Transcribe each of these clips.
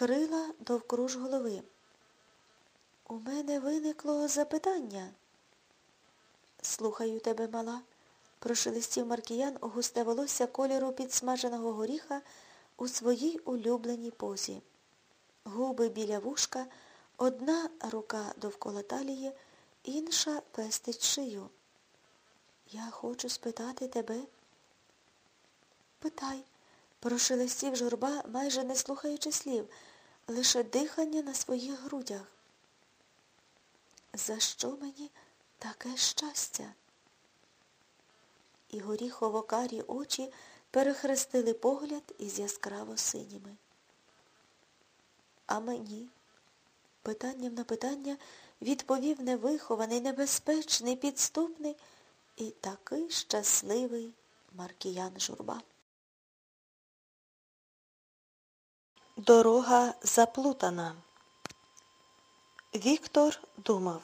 крила довкруж голови. У мене виникло запитання. Слухаю тебе, мала, прошелестів Маркіян густе волосся кольору підсмаженого горіха у своїй улюбленій позі. Губи біля вушка, одна рука довкола талії, інша пестить шию. Я хочу спитати тебе. Питай, прошелестів журба, майже не слухаючи слів, лише дихання на своїх грудях. За що мені таке щастя? І горіхово карі очі перехрестили погляд із яскраво синіми. А мені? Питанням на питання відповів невихований, небезпечний, підступний і такий щасливий Маркіян журба. Дорога заплутана. Віктор думав.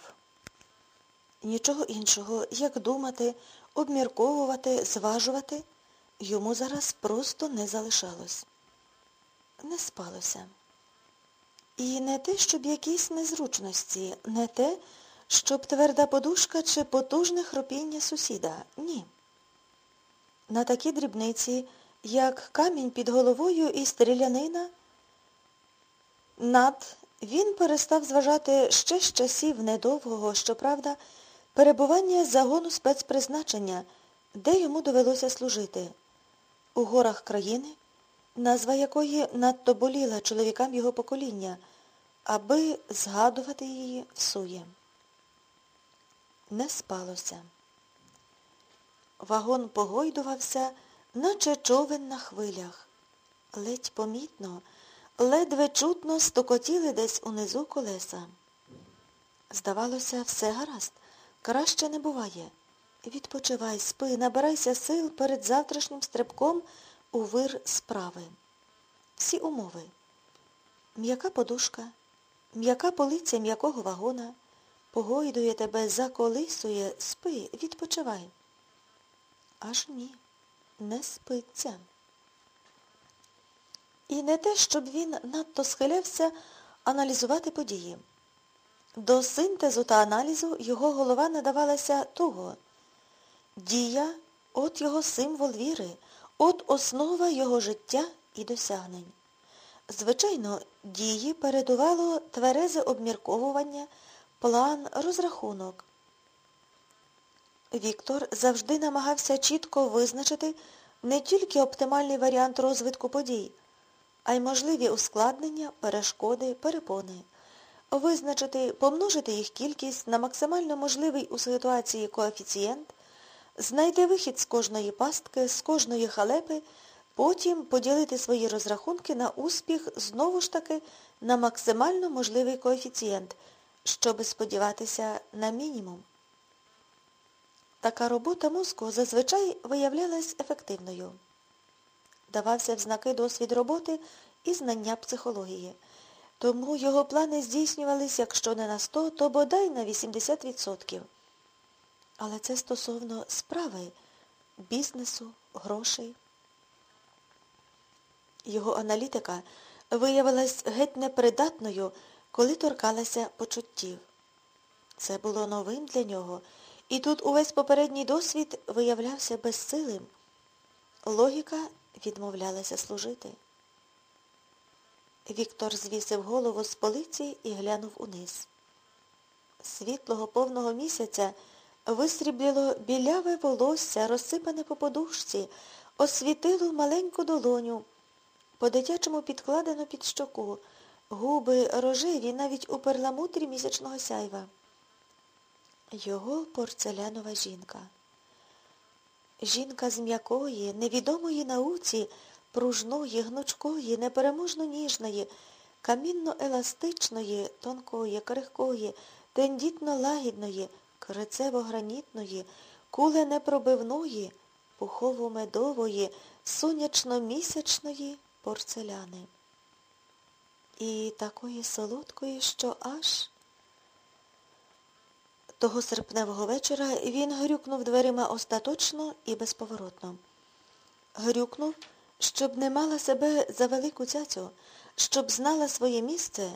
Нічого іншого, як думати, обмірковувати, зважувати, йому зараз просто не залишалось. Не спалося. І не те, щоб якісь незручності, не те, щоб тверда подушка чи потужне хропіння сусіда. Ні. На такі дрібниці, як камінь під головою і стрілянина, над він перестав зважати ще з часів недовгого, щоправда, перебування загону спецпризначення, де йому довелося служити, у горах країни, назва якої надто боліла чоловікам його покоління, аби згадувати її всує. Не спалося. Вагон погойдувався, наче човен на хвилях. Ледь помітно, ледве чутно стокотіли десь унизу колеса. Здавалося, все гаразд, краще не буває. Відпочивай, спи, набирайся сил перед завтрашнім стрибком у вир справи. Всі умови. М'яка подушка, м'яка полиця м'якого вагона, погойдує тебе, заколисує, спи, відпочивай. Аж ні, не спиться. І не те, щоб він надто схилявся аналізувати події. До синтезу та аналізу його голова надавалася туго. Дія от його символ віри, от основа його життя і досягнень. Звичайно, дії передувало тверезе обмірковування, план, розрахунок. Віктор завжди намагався чітко визначити не тільки оптимальний варіант розвитку подій, а й можливі ускладнення, перешкоди, перепони, визначити, помножити їх кількість на максимально можливий у ситуації коефіцієнт, знайти вихід з кожної пастки, з кожної халепи, потім поділити свої розрахунки на успіх знову ж таки на максимально можливий коефіцієнт, щоби сподіватися на мінімум. Така робота мозку зазвичай виявлялась ефективною. Давався в знаки досвід роботи і знання психології. Тому його плани здійснювались, якщо не на 100, то бодай на 80%. Але це стосовно справи, бізнесу, грошей. Його аналітика виявилась геть непридатною, коли торкалася почуттів. Це було новим для нього, і тут увесь попередній досвід виявлявся безсилим. Логіка відмовлялася служити. Віктор звісив голову з полиці і глянув униз. Світлого повного місяця висрібліло біляве волосся, розсипане по подушці, освітило маленьку долоню, по-дитячому підкладено під щоку, губи рожеві навіть у перламутрі місячного сяйва. Його порцелянова жінка. Жінка з м'якої, невідомої науці, пружної, гнучкої, непереможно ніжної, камінно-еластичної, тонкої, крихкої, тендітно-лагідної, крицево-гранітної, куле-непробивної, пухово-медової, сонячно-місячної порцеляни. І такої солодкої, що аж... Того серпневого вечора він грюкнув дверима остаточно і безповоротно. Грюкнув, щоб не мала себе за велику цяцю, щоб знала своє місце